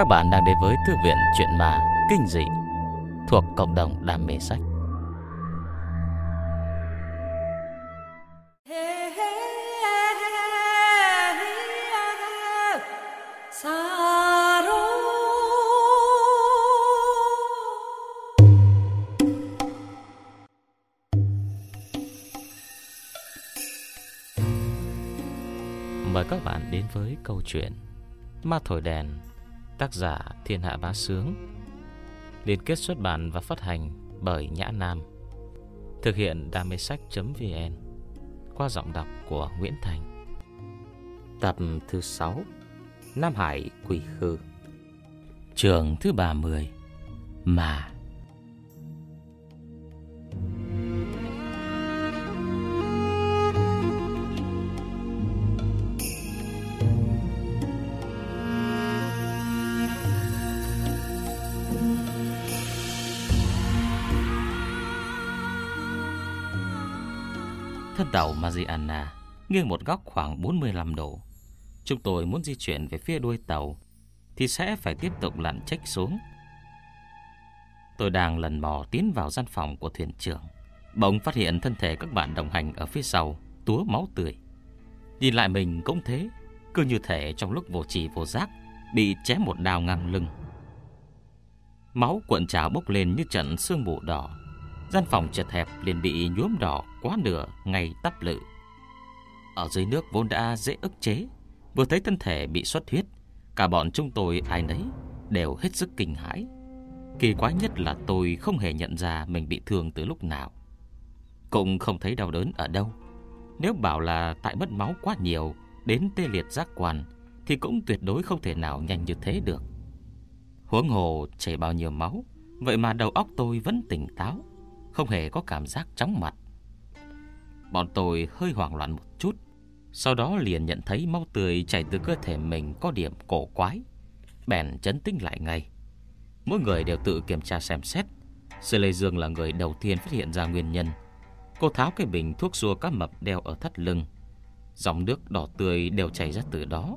Các bạn đang đến với Thư viện Chuyện Ma Kinh Dị thuộc cộng đồng đam mê sách. Mời các bạn đến với câu chuyện Ma Thổi Đèn Tác giả Thiên Hạ Bá Sướng, Liên kết xuất bản và phát hành bởi Nhã Nam, Thực hiện đam mê sách.vn Qua giọng đọc của Nguyễn Thành. Tập thứ 6 Nam Hải Quỷ Khư. Trường thứ 30 Mà Thân tàu Mariana nghiêng một góc khoảng 45 độ. Chúng tôi muốn di chuyển về phía đuôi tàu thì sẽ phải tiếp tục lặn trách xuống. Tôi đang lần mò tiến vào gian phòng của thuyền trưởng. Bỗng phát hiện thân thể các bạn đồng hành ở phía sau túa máu tươi. Nhìn lại mình cũng thế, cứ như thể trong lúc vô trì vô giác bị chém một đao ngang lưng. Máu cuộn trào bốc lên như trận sương mù đỏ Gian phòng chật hẹp liền bị nhuốm đỏ quá nửa ngay tắp lự. Ở dưới nước vốn đã dễ ức chế, vừa thấy thân thể bị xuất huyết, cả bọn chúng tôi ai nấy đều hết sức kinh hãi. Kỳ quái nhất là tôi không hề nhận ra mình bị thương từ lúc nào. Cũng không thấy đau đớn ở đâu. Nếu bảo là tại mất máu quá nhiều đến tê liệt giác quan thì cũng tuyệt đối không thể nào nhanh như thế được. Huống hồ chảy bao nhiêu máu, vậy mà đầu óc tôi vẫn tỉnh táo không hề có cảm giác chóng mặt. Bọn tôi hơi hoảng loạn một chút, sau đó liền nhận thấy máu tươi chảy từ cơ thể mình có điểm cổ quái, bèn chấn tĩnh lại ngay. Mỗi người đều tự kiểm tra xem xét. Sư Lê Dương là người đầu tiên phát hiện ra nguyên nhân. Cô tháo cái bình thuốc xua cá mập đeo ở thắt lưng. Dòng nước đỏ tươi đều chảy ra từ đó.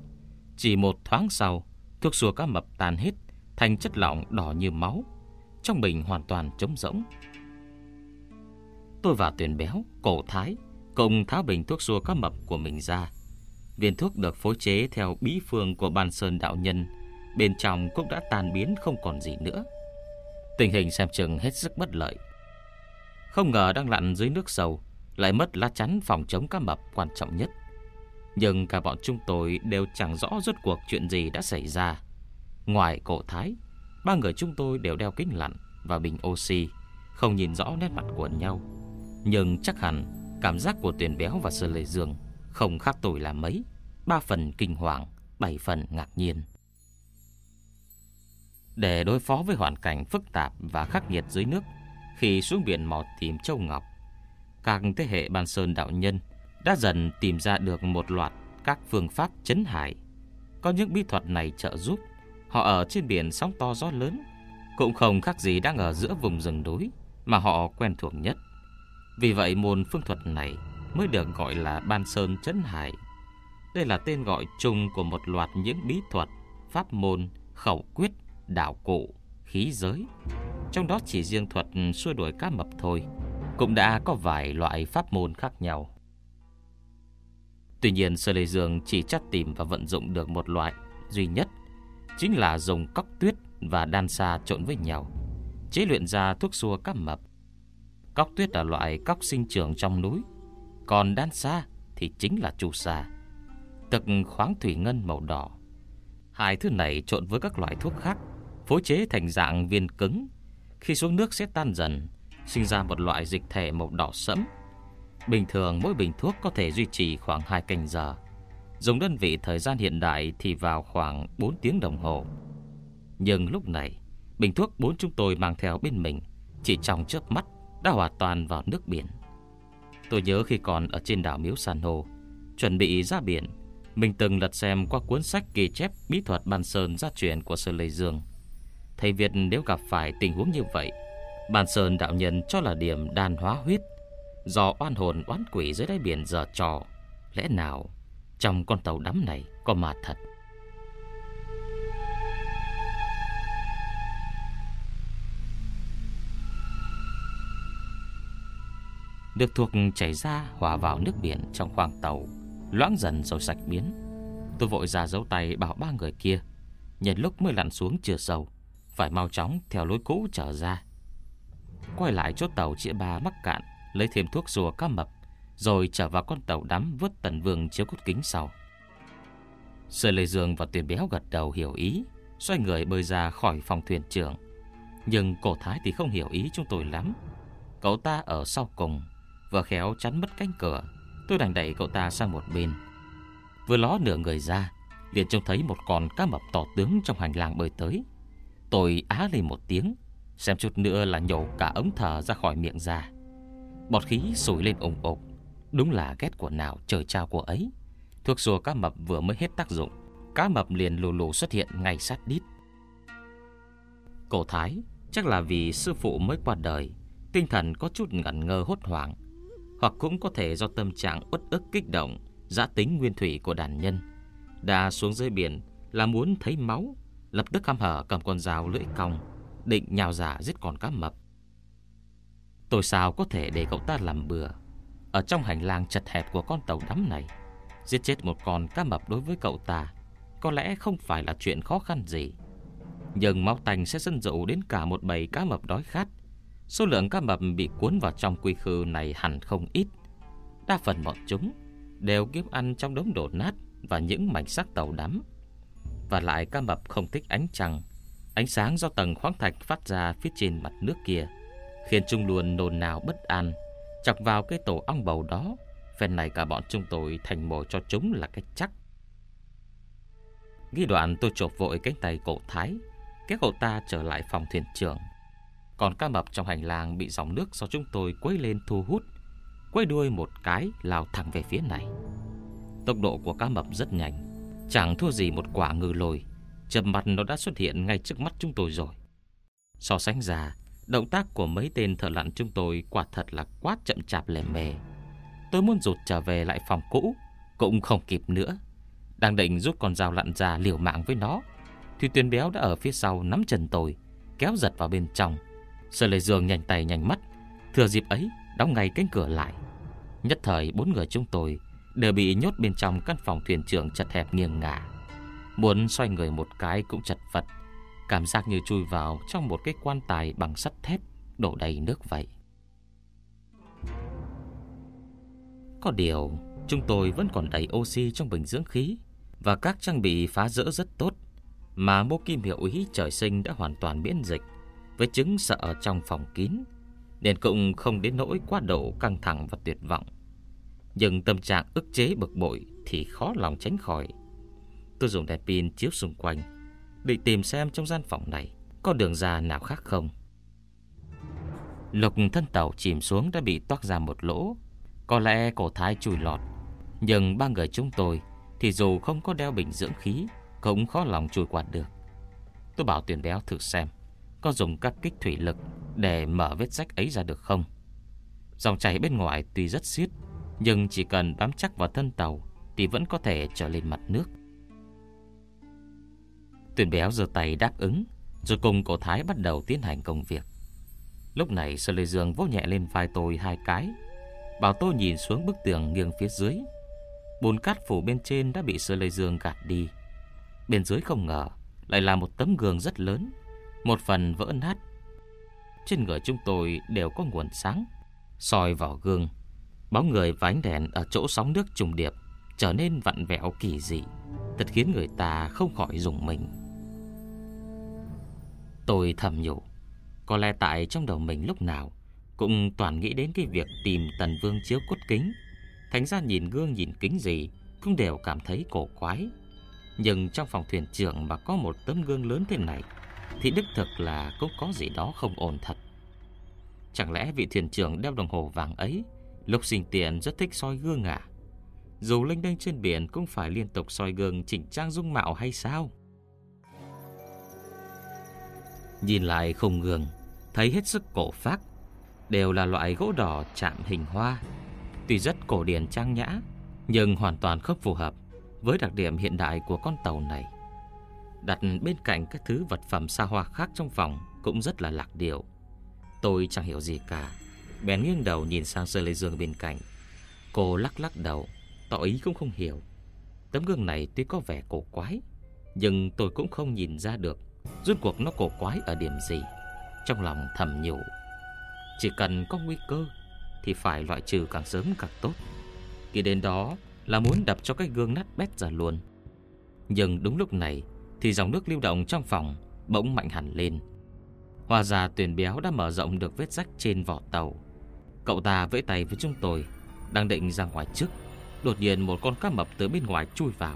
Chỉ một thoáng sau, thuốc xua cá mập tan hết thành chất lỏng đỏ như máu. Trong bình hoàn toàn trống rỗng, Tôi và tuyển béo, cổ thái Cùng tháo bình thuốc xua cá mập của mình ra. Viên thuốc được phối chế theo bí phương của ban sơn đạo nhân Bên trong cũng đã tan biến không còn gì nữa. Tình hình xem chừng hết sức bất lợi. Không ngờ đang lặn dưới nước sâu Lại mất lá chắn phòng chống cá mập quan trọng nhất. Nhưng cả bọn chúng tôi đều chẳng rõ rốt cuộc chuyện gì đã xảy ra. Ngoài cổ thái Ba người chúng tôi đều đeo kính lặn và bình oxy Không nhìn rõ nét mặt của nhau nhưng chắc hẳn cảm giác của tuyển béo và sơ lê dương không khác tôi là mấy. Ba phần kinh hoàng, bảy phần ngạc nhiên. Để đối phó với hoàn cảnh phức tạp và khắc nghiệt dưới nước khi xuống biển mò tìm châu ngọc, các thế hệ ban sơn đạo nhân đã dần tìm ra được một loạt các phương pháp chấn hải. Có những bí thuật này trợ giúp họ ở trên biển sóng to gió lớn, cũng không khác gì đang ở giữa vùng rừng núi mà họ quen thuộc nhất. Vì vậy môn phương thuật này mới được gọi là Ban Sơn Chấn Hải. Đây là tên gọi chung của một loạt những bí thuật, pháp môn, khẩu quyết, đạo cụ, khí giới. Trong đó chỉ riêng thuật xua đuổi cá mập thôi, cũng đã có vài loại pháp môn khác nhau. Tuy nhiên Sơ Lê Dương chỉ chắc tìm và vận dụng được một loại duy nhất, chính là dùng cóc tuyết và đan sa trộn với nhau, chế luyện ra thuốc xua cá mập. Cóc tuyết là loại cóc sinh trưởng trong núi. Còn đan sa thì chính là chu sa. Tực khoáng thủy ngân màu đỏ. Hai thứ này trộn với các loại thuốc khác, Phối chế thành dạng viên cứng. Khi xuống nước sẽ tan dần, Sinh ra một loại dịch thể màu đỏ sẫm. Bình thường mỗi bình thuốc có thể duy trì khoảng 2 canh giờ. Dùng đơn vị thời gian hiện đại thì vào khoảng 4 tiếng đồng hồ. Nhưng lúc này, Bình thuốc bốn chúng tôi mang theo bên mình, Chỉ trong chớp mắt đã hòa toàn vào nước biển. Tôi nhớ khi còn ở trên đảo Miếu San Hồ, chuẩn bị ra biển, mình từng lật xem qua cuốn sách ghi chép bí thuật bàn Sơn gia truyền của Sơ Lê Dương. Thầy Việt nếu gặp phải tình huống như vậy, bàn Sơn đạo nhân cho là điểm đan hóa huyết, do oan hồn oán quỷ dưới đáy biển giờ trò. Lẽ nào trong con tàu đắm này có ma thật? Được thuộc chảy ra hòa vào nước biển trong khoang tàu. Loãng dần rồi sạch biến. Tôi vội ra giấu tay bảo ba người kia. Nhân lúc mới lặn xuống chưa sâu, Phải mau chóng theo lối cũ trở ra. Quay lại chốt tàu chĩa ba mắc cạn, Lấy thêm thuốc rùa cá mập, Rồi trở vào con tàu đắm vớt tần vương chiếu cốt kính sau. Sơ Lê Dương và Tuyền Béo gật đầu hiểu ý, Xoay người bơi ra khỏi phòng thuyền trưởng. Nhưng cổ thái thì không hiểu ý chúng tôi lắm. Cậu ta ở sau cùng Vừa khéo chắn mất cánh cửa, Tôi đành đẩy cậu ta sang một bên. Vừa ló nửa người ra, liền trông thấy một con cá mập to tướng trong hành lang bơi tới. Tôi á lên một tiếng, Xem chút nữa là nhổ cả ống thở ra khỏi miệng ra. Bọt khí sủi lên ủng ục Đúng là ghét của nào trời trao của ấy. Thuốc rùa cá mập vừa mới hết tác dụng, Cá mập liền lù lù xuất hiện ngay sát đít. Cổ thái, Chắc là vì sư phụ mới qua đời, Tinh thần có chút ngẩn ngơ hốt hoảng. Hoặc cũng có thể do tâm trạng uất ức kích động, Giã tính nguyên thủy của đàn nhân. Đã xuống dưới biển Là muốn thấy máu, Lập tức ham hở cầm con dao lưỡi cong, Định nhào giả giết con cá mập. Tôi sao có thể để cậu ta làm bừa? Ở trong hành lang chật hẹp của con tàu đắm này, Giết chết một con cá mập đối với cậu ta Có lẽ không phải là chuyện khó khăn gì. Nhưng máu tanh sẽ dân dụ đến cả một bầy cá mập đói khát Số lượng cá mập bị cuốn vào trong quy khư này hẳn không ít. Đa phần bọn chúng Đều kiếm ăn trong đống đổ nát Và những mảnh xác tàu đắm. Và lại cá mập không thích ánh trăng, Ánh sáng do tầng khoáng thạch phát ra phía trên mặt nước kia, Khiến chúng luôn nôn nào bất an. Chọc vào cái tổ ong bầu đó phần này cả bọn chúng tôi thành mồi cho chúng là cách chắc. Ghi đoạn tôi chộp vội cánh tay cổ thái, Kéo cậu ta trở lại phòng thuyền trưởng. Còn cá mập trong hành lang bị dòng nước do chúng tôi quấy lên thu hút Quay đuôi một cái lao thẳng về phía này. Tốc độ của cá mập rất nhanh, Chẳng thua gì một quả ngư lồi Chầm mặt nó đã xuất hiện ngay trước mắt chúng tôi rồi. So sánh ra, Động tác của mấy tên thợ lặn chúng tôi Quả thật là quá chậm chạp lề mề Tôi muốn rụt trở về lại phòng cũ, Cũng không kịp nữa. Đang định rút con dao lặn ra liều mạng với nó, Thì tuyên béo đã ở phía sau nắm chân tôi, Kéo giật vào bên trong. Sở Lệ dương nhanh tay nhanh mắt. Thừa dịp ấy, đóng ngay cánh cửa lại. Nhất thời, bốn người chúng tôi Đều bị nhốt bên trong căn phòng thuyền trưởng chật hẹp nghiêng ngả. Muốn xoay người một cái cũng chật vật. Cảm giác như chui vào trong một cái quan tài bằng sắt thép, Đổ đầy nước vậy. Có điều, Chúng tôi vẫn còn đầy oxy trong bình dưỡng khí Và các trang bị phá rỡ rất tốt Mà mô kim hiệu ý trời sinh đã hoàn toàn miễn dịch. Với chứng sợ ở trong phòng kín, Nên cũng không đến nỗi quá độ căng thẳng và tuyệt vọng. Nhưng tâm trạng ức chế bực bội Thì khó lòng tránh khỏi. Tôi dùng đèn pin chiếu xung quanh, Định tìm xem trong gian phòng này Có đường ra nào khác không. Lục thân tàu chìm xuống đã bị toát ra một lỗ. Có lẽ cổ thái chùi lọt, Nhưng ba người chúng tôi Thì dù không có đeo bình dưỡng khí Cũng khó lòng chùi quạt được. Tôi bảo tuyển béo thử xem. Có dùng các kích thủy lực Để mở vết rách ấy ra được không? Dòng chảy bên ngoài tuy rất xiết, Nhưng chỉ cần bám chắc vào thân tàu Thì vẫn có thể trở lên mặt nước. Tuyển béo giơ tay đáp ứng, Rồi cùng cổ thái bắt đầu tiến hành công việc. Lúc này Sơ Lê Dương vỗ nhẹ lên vai tôi hai cái, Bảo tôi nhìn xuống bức tường nghiêng phía dưới. Bùn cát phủ bên trên đã bị Sơ Lê Dương gạt đi. Bên dưới không ngờ Lại là một tấm gương rất lớn. Một phần vỡ nát. Trên người chúng tôi đều có nguồn sáng, soi vào gương. Bóng người và ánh đèn ở chỗ sóng nước trùng điệp Trở nên vặn vẹo kỳ dị, Thật khiến người ta không khỏi dùng mình. Tôi thầm nhủ, Có lẽ tại trong đầu mình lúc nào Cũng toàn nghĩ đến cái việc tìm Tần Vương chiếu cốt kính. Thành ra nhìn gương nhìn kính gì Cũng đều cảm thấy cổ quái. Nhưng trong phòng thuyền trưởng mà có một tấm gương lớn thế này thì đích thực là cũng có gì đó không ổn thật. Chẳng lẽ vị thuyền trưởng đeo đồng hồ vàng ấy, Lúc sinh tiền rất thích soi gương à? Dù linh đênh trên biển cũng phải liên tục soi gương chỉnh trang dung mạo hay sao? Nhìn lại không gương Thấy hết sức cổ phác, Đều là loại gỗ đỏ chạm hình hoa. Tuy rất cổ điển trang nhã, Nhưng hoàn toàn không phù hợp Với đặc điểm hiện đại của con tàu này. Đặt bên cạnh các thứ vật phẩm xa hoa khác trong phòng Cũng rất là lạc điệu. Tôi chẳng hiểu gì cả. Bèn nghiêng đầu nhìn sang Sơ Lê Dương bên cạnh. Cô lắc lắc đầu, Tỏ ý cũng không hiểu. Tấm gương này tuy có vẻ cổ quái, Nhưng tôi cũng không nhìn ra được Rốt cuộc nó cổ quái ở điểm gì. Trong lòng thầm nhủ, Chỉ cần có nguy cơ Thì phải loại trừ càng sớm càng tốt. Khi đến đó là muốn đập cho cái gương nát bét ra luôn. Nhưng đúng lúc này thì dòng nước lưu động trong phòng Bỗng mạnh hẳn lên. Hoa già tuyển béo đã mở rộng được vết rách trên vỏ tàu. Cậu ta vẫy tay với chúng tôi, Đang định ra ngoài trước, Đột nhiên một con cá mập từ bên ngoài chui vào.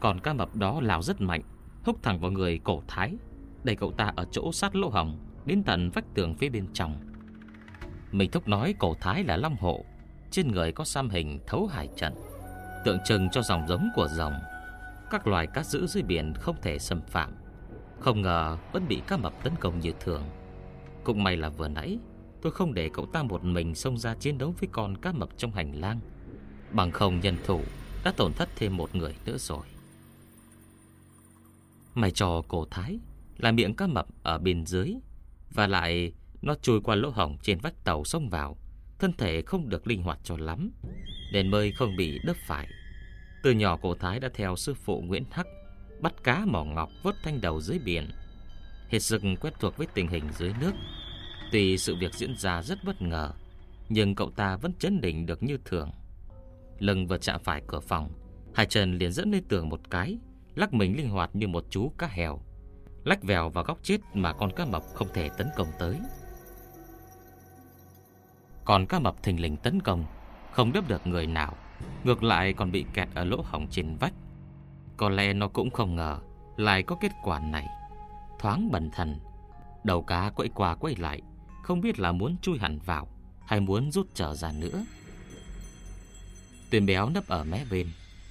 Còn cá mập đó lao rất mạnh, Húc thẳng vào người cổ thái, Đẩy cậu ta ở chỗ sát lỗ hồng Đến tận vách tường phía bên trong. Mình thúc nói cổ thái là long hộ, Trên người có xăm hình thấu hải trận, Tượng trưng cho dòng giống của dòng. Các loài cá giữ dưới biển không thể xâm phạm. Không ngờ vẫn bị cá mập tấn công như thường. Cũng may là vừa nãy, Tôi không để cậu ta một mình xông ra chiến đấu với con cá mập trong hành lang. Bằng không nhân thủ, Đã tổn thất thêm một người nữa rồi. Mày trò cổ thái, Là miệng cá mập ở bên dưới, Và lại Nó chui qua lỗ hổng trên vách tàu xông vào, Thân thể không được linh hoạt cho lắm, Nên mới không bị đớp phải. Từ nhỏ cổ thái đã theo sư phụ Nguyễn Hắc, Bắt cá mỏ ngọc vớt thanh đầu dưới biển. Hết sức quen thuộc với tình hình dưới nước. Tuy sự việc diễn ra rất bất ngờ, Nhưng cậu ta vẫn chấn định được như thường. Lưng vừa chạm phải cửa phòng, Hai chân liền dẫn lên tường một cái, Lắc mình linh hoạt như một chú cá hèo Lách vèo vào góc chết Mà con cá mập không thể tấn công tới. Còn cá mập thình lình tấn công, Không đớp được người nào. Ngược lại còn bị kẹt ở lỗ hỏng trên vách. Có lẽ nó cũng không ngờ Lại có kết quả này. Thoáng bần thần, Đầu cá quậy qua quay lại, Không biết là muốn chui hẳn vào Hay muốn rút trở ra nữa. Tuyền béo nấp ở mé bên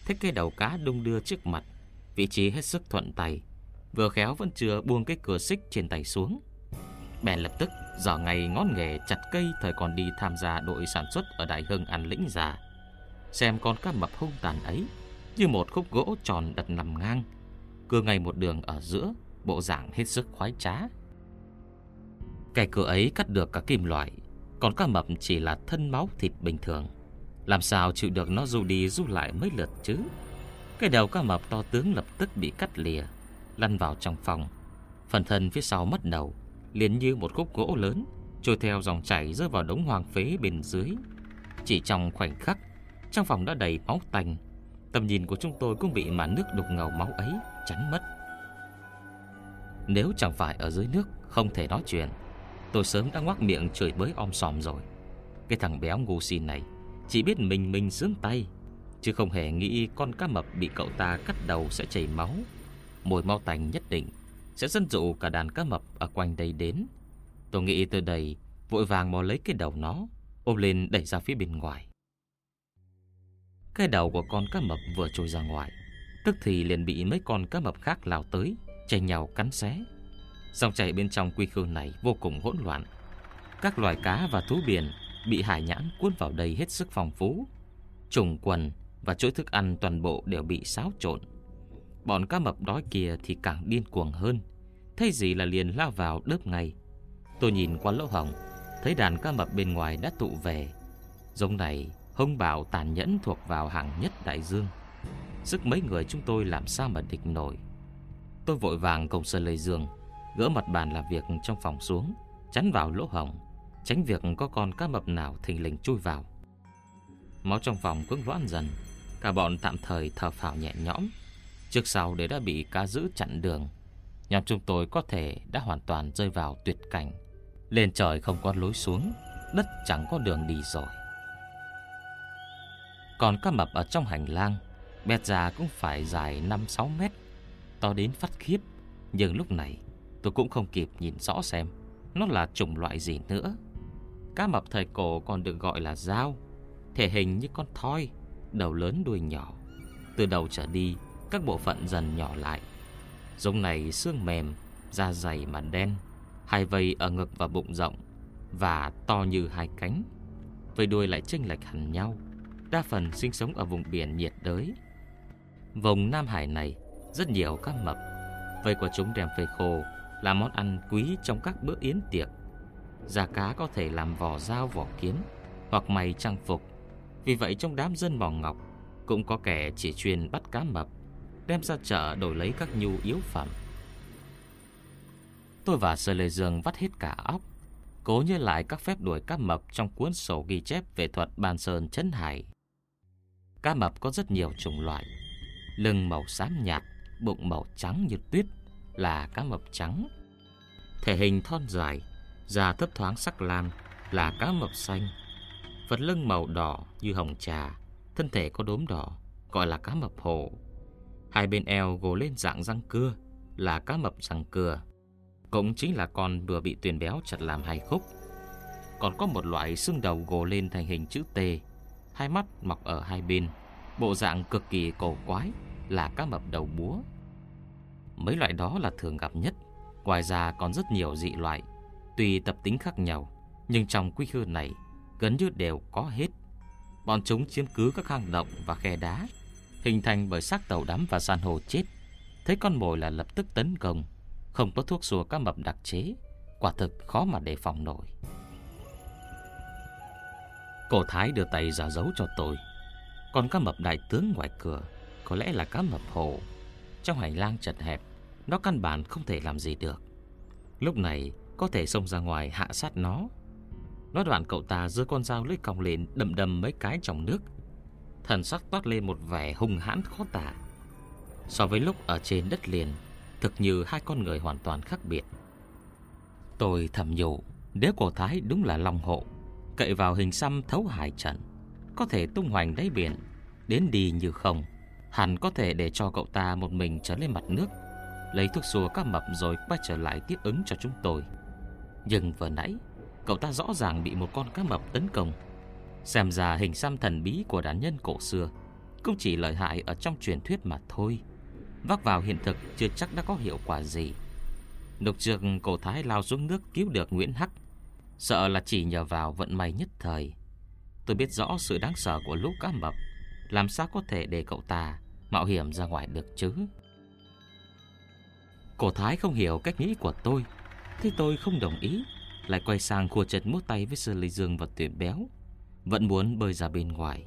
Thích cái đầu cá đung đưa trước mặt, Vị trí hết sức thuận tay, Vừa khéo vẫn chưa buông cái cửa xích trên tay xuống. Bèn lập tức dò ngày ngón nghề chặt cây Thời còn đi tham gia đội sản xuất Ở Đại Hưng ăn lĩnh già. Xem con cá mập hung tàn ấy Như một khúc gỗ tròn đặt nằm ngang Cưa ngay một đường ở giữa, Bộ dạng hết sức khoái trá. Cái cửa ấy cắt được cả kim loại, Còn cá mập chỉ là thân máu thịt bình thường. Làm sao chịu được nó du đi du lại mấy lượt chứ? Cái đầu cá mập to tướng lập tức bị cắt lìa, Lăn vào trong phòng. Phần thân phía sau mất đầu, liền như một khúc gỗ lớn, Trôi theo dòng chảy rơi vào đống hoàng phế bên dưới. Chỉ trong khoảnh khắc trong phòng đã đầy máu tanh. Tầm nhìn của chúng tôi cũng bị màn nước đục ngầu máu ấy chắn mất. Nếu chẳng phải ở dưới nước Không thể nói chuyện, Tôi sớm đã ngoác miệng chửi bới om sòm rồi. Cái thằng béo ngu si này chỉ biết mình mình sướng tay, Chứ không hề nghĩ con cá mập bị cậu ta cắt đầu sẽ chảy máu. Mùi mau tành nhất định Sẽ dẫn dụ cả đàn cá mập ở quanh đây đến. Tôi nghĩ từ đây, Vội vàng mò lấy cái đầu nó, Ôm lên đẩy ra phía bên ngoài. Cái đầu của con cá mập vừa trôi ra ngoài Tức thì liền bị mấy con cá mập khác lao tới Tranh nhau cắn xé Dòng chảy bên trong quy khư này vô cùng hỗn loạn Các loài cá và thú biển bị hải nhãn cuốn vào đây hết sức phong phú. Trùng quần và chuỗi thức ăn toàn bộ đều bị xáo trộn. Bọn cá mập đói kia thì càng điên cuồng hơn. Thấy gì là liền lao vào đớp ngay. Tôi nhìn qua lỗ hồng, thấy đàn cá mập bên ngoài đã tụ về. Giống này, hung bạo tàn nhẫn thuộc vào hàng nhất đại dương. Sức mấy người chúng tôi làm sao mà địch nổi. Tôi vội vàng công Sơn lây dương, gỡ mặt bàn làm việc trong phòng xuống, chắn vào lỗ hồng Tránh việc có con cá mập nào thình lình chui vào Máu trong phòng cũng vãn dần Cả bọn tạm thời thở phào nhẹ nhõm Trước sau để đã bị cá giữ chặn đường Nhóm chúng tôi có thể đã hoàn toàn rơi vào tuyệt cảnh Lên trời không có lối xuống Đất chẳng có đường đi rồi còn cá mập ở trong hành lang. Bẹt già cũng phải dài 5-6 mét. To đến phát khiếp. Nhưng lúc này, tôi cũng không kịp nhìn rõ xem Nó là chủng loại gì nữa. Cá mập thời cổ còn được gọi là dao, Thể hình như con thoi, Đầu lớn đuôi nhỏ. Từ đầu trở đi, Các bộ phận dần nhỏ lại. Giống này xương mềm, Da dày mà đen, Hai vây ở ngực và bụng rộng Và to như hai cánh. Vây đuôi lại chênh lệch hẳn nhau. Đa phần sinh sống ở vùng biển nhiệt đới. Vùng Nam Hải này Rất nhiều cá mập Vây của chúng đem phơi khô Là món ăn quý trong các bữa yến tiệc. Già cá có thể làm vỏ dao, vỏ kiếm Hoặc mày trang phục. Vì vậy trong đám dân mỏ ngọc Cũng có kẻ chỉ chuyên bắt cá mập, Đem ra chợ đổi lấy các nhu yếu phẩm. Tôi và Sơ Lê Dương vắt hết cả óc, Cố nhớ lại các phép đuổi cá mập Trong cuốn sổ ghi chép về thuật bàn sơn chấn hải. Cá mập có rất nhiều chủng loại. Lưng màu xám nhạt, Bụng màu trắng như tuyết Là cá mập trắng. Thể hình thon dài, Da thấp thoáng sắc lam Là cá mập xanh. Phần lưng màu đỏ như hồng trà, Thân thể có đốm đỏ, Gọi là cá mập hồ Hai bên eo gồ lên dạng răng cưa, Là cá mập răng cưa. Cũng chính là con vừa bị tuyền béo chặt làm hai khúc. Còn có một loại xương đầu gồ lên thành hình chữ T Hai mắt mọc ở hai bên, Bộ dạng cực kỳ cổ quái Là cá mập đầu búa. Mấy loại đó là thường gặp nhất, Ngoài ra còn rất nhiều dị loại Tùy tập tính khác nhau, Nhưng trong quy khư này Gần như đều có hết. Bọn chúng chiếm cứ các hang động và khe đá, Hình thành bởi xác tàu đắm và san hô chết. Thấy con mồi là lập tức tấn công, Không có thuốc xua cá mập đặc chế, Quả thực khó mà đề phòng nổi. Cổ thái đưa tay giả dấu cho tôi. Còn cá mập đại tướng ngoài cửa, Có lẽ là cá mập hồ Trong hành lang chật hẹp, Nó căn bản không thể làm gì được. Lúc này, có thể xông ra ngoài hạ sát nó. Nói đoạn cậu ta giơ con dao lưỡi còng lên, Đầm đầm mấy cái trong nước. Thần sắc toát lên một vẻ hung hãn khó tả. So với lúc ở trên đất liền, Thực như hai con người hoàn toàn khác biệt. Tôi thầm nhủ Nếu cổ thái đúng là long hộ. Cậy vào hình xăm thấu hải trận. Có thể tung hoành đáy biển, Đến đi như không. Hẳn có thể để cho cậu ta một mình trở lên mặt nước, Lấy thuốc xua các mập rồi quay trở lại tiếp ứng cho chúng tôi. Nhưng vừa nãy, Cậu ta rõ ràng bị một con cá mập tấn công. Xem ra hình xăm thần bí của đàn nhân cổ xưa Cũng chỉ lợi hại ở trong truyền thuyết mà thôi. Vác vào hiện thực chưa chắc đã có hiệu quả gì. Lục trường cổ thái lao xuống nước cứu được Nguyễn Hắc. Sợ là chỉ nhờ vào vận may nhất thời. Tôi biết rõ sự đáng sợ của lũ cá mập. Làm sao có thể để cậu ta Mạo hiểm ra ngoài được chứ? Cổ thái không hiểu cách nghĩ của tôi, Thế tôi không đồng ý, Lại quay sang khua chân mút tay với Sơ Lê Dương và tuyển béo, Vẫn muốn bơi ra bên ngoài.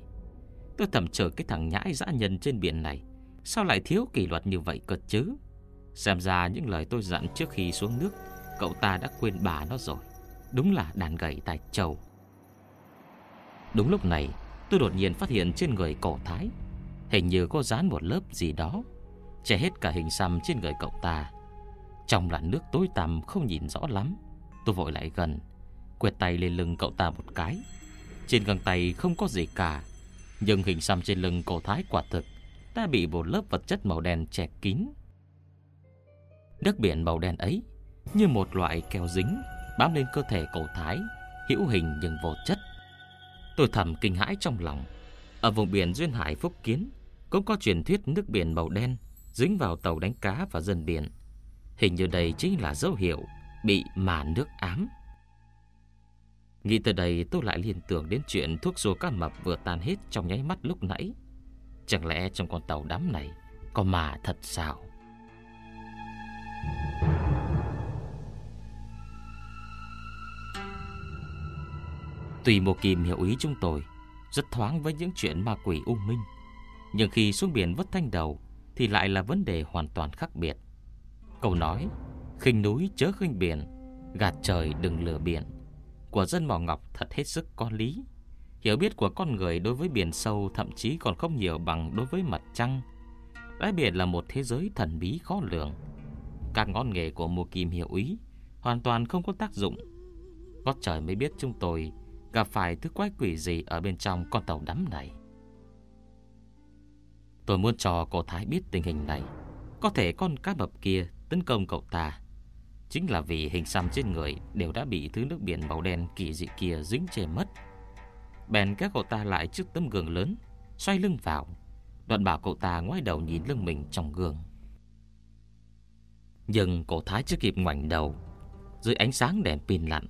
Tôi thầm chờ cái thằng nhãi dã nhân trên biển này, Sao lại thiếu kỷ luật như vậy cơ chứ? Xem ra những lời tôi dặn trước khi xuống nước, Cậu ta đã quên bà nó rồi. Đúng là đàn gậy tài trầu Đúng lúc này, Tôi đột nhiên phát hiện trên người cổ thái, Hình như có dán một lớp gì đó, Che hết cả hình xăm trên người cậu ta. Trong làn nước tối tăm không nhìn rõ lắm, Tôi vội lại gần, Quẹt tay lên lưng cậu ta một cái. Trên găng tay không có gì cả, Nhưng hình xăm trên lưng cổ thái quả thực Đã bị một lớp vật chất màu đen che kín. Nước biển màu đen ấy Như một loại keo dính. Bám lên cơ thể cổ thái, Hữu hình nhưng vô chất Tôi thầm kinh hãi trong lòng Ở vùng biển Duyên Hải Phúc Kiến, Cũng có truyền thuyết nước biển màu đen Dính vào tàu đánh cá và dân biển Hình như đây chính là dấu hiệu Bị mà nước ám Nghĩ từ đây, tôi lại liên tưởng đến chuyện thuốc rùa cá mập vừa tan hết trong nháy mắt lúc nãy. Chẳng lẽ trong con tàu đám này có mà thật sao? Tùy Mộ Kim hiểu ý chúng tôi, Rất thoáng với những chuyện ma quỷ u minh. Nhưng khi xuống biển vất thanh đầu, Thì lại là vấn đề hoàn toàn khác biệt. Câu nói, khinh núi chớ khinh biển, Gạt trời đừng lừa biển, Của dân mỏ ngọc thật hết sức có lý. Hiểu biết của con người đối với biển sâu Thậm chí còn không nhiều bằng đối với mặt trăng. Đáy biển là một thế giới thần bí khó lường. Các ngón nghề của mùa kim hiểu ý Hoàn toàn không có tác dụng. Có trời mới biết chúng tôi Gặp phải thứ quái quỷ gì Ở bên trong con tàu đắm này? Tôi muốn cho cô Thái biết tình hình này. Có thể con cá mập kia Tấn công cậu ta Chính là vì hình xăm trên người Đều đã bị thứ nước biển màu đen kỳ dị kia dính chê mất. Bèn các cậu ta lại trước tấm gương lớn, Xoay lưng vào. Đoạn bảo cậu ta ngoái đầu nhìn lưng mình trong gương. Nhưng cổ thái chưa kịp ngoảnh đầu. Dưới ánh sáng đèn pin lặn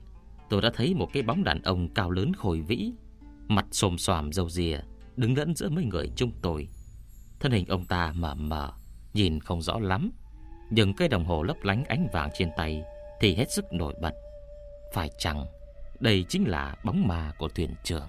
Tôi đã thấy một cái bóng đàn ông cao lớn khôi vĩ, Mặt xồm xoàm râu ria, Đứng lẫn giữa mấy người chúng tôi Thân hình ông ta mờ mờ, Nhìn không rõ lắm, Nhưng cái đồng hồ lấp lánh ánh vàng trên tay Thì hết sức nổi bật Phải chăng Đây chính là bóng ma của thuyền trưởng.